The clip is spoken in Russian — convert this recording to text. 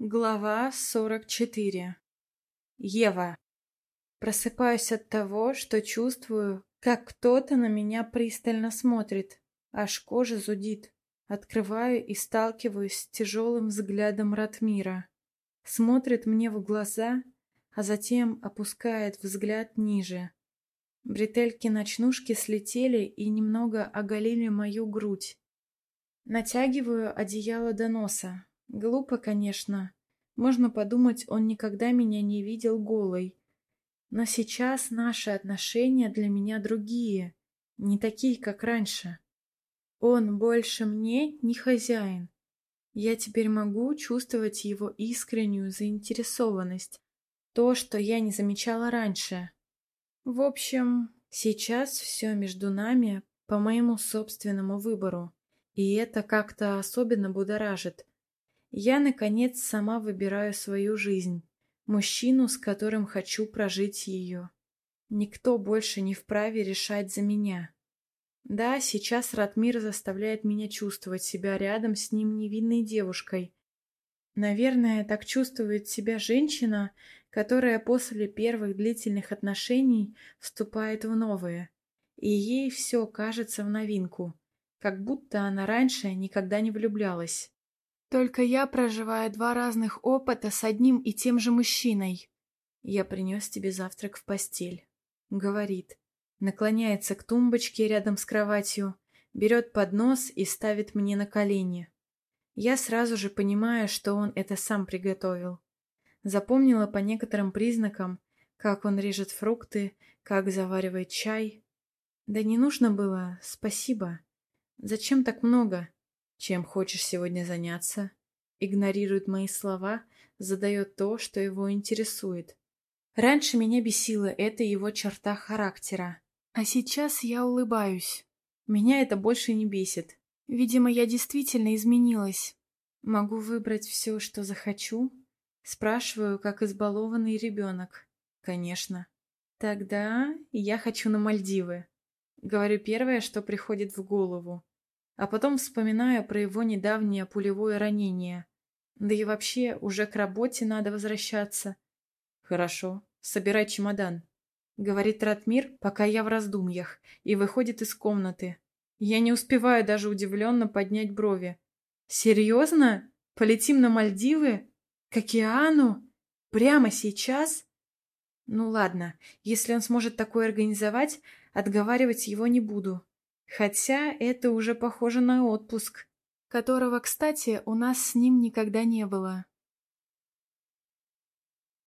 Глава 44 Ева. Просыпаюсь от того, что чувствую, как кто-то на меня пристально смотрит. Аж кожа зудит. Открываю и сталкиваюсь с тяжелым взглядом Ратмира. Смотрит мне в глаза, а затем опускает взгляд ниже. Бретельки-ночнушки слетели и немного оголили мою грудь. Натягиваю одеяло до носа, Глупо, конечно. Можно подумать, он никогда меня не видел голой. Но сейчас наши отношения для меня другие, не такие, как раньше. Он больше мне не хозяин. Я теперь могу чувствовать его искреннюю заинтересованность, то, что я не замечала раньше. В общем, сейчас все между нами по моему собственному выбору, и это как-то особенно будоражит. Я, наконец, сама выбираю свою жизнь, мужчину, с которым хочу прожить ее. Никто больше не вправе решать за меня. Да, сейчас Ратмир заставляет меня чувствовать себя рядом с ним невинной девушкой. Наверное, так чувствует себя женщина, которая после первых длительных отношений вступает в новые, и ей все кажется в новинку, как будто она раньше никогда не влюблялась. Только я проживаю два разных опыта с одним и тем же мужчиной. Я принес тебе завтрак в постель. Говорит. Наклоняется к тумбочке рядом с кроватью, берет поднос и ставит мне на колени. Я сразу же понимаю, что он это сам приготовил. Запомнила по некоторым признакам, как он режет фрукты, как заваривает чай. Да не нужно было, спасибо. Зачем так много? Чем хочешь сегодня заняться? Игнорирует мои слова, задает то, что его интересует. Раньше меня бесила эта его черта характера. А сейчас я улыбаюсь. Меня это больше не бесит. Видимо, я действительно изменилась. Могу выбрать все, что захочу? Спрашиваю, как избалованный ребенок. Конечно. Тогда я хочу на Мальдивы. Говорю первое, что приходит в голову а потом вспоминаю про его недавнее пулевое ранение. Да и вообще, уже к работе надо возвращаться. Хорошо, собирай чемодан. Говорит Ратмир, пока я в раздумьях, и выходит из комнаты. Я не успеваю даже удивленно поднять брови. Серьезно? Полетим на Мальдивы? К океану? Прямо сейчас? Ну ладно, если он сможет такое организовать, отговаривать его не буду. Хотя это уже похоже на отпуск, которого, кстати, у нас с ним никогда не было.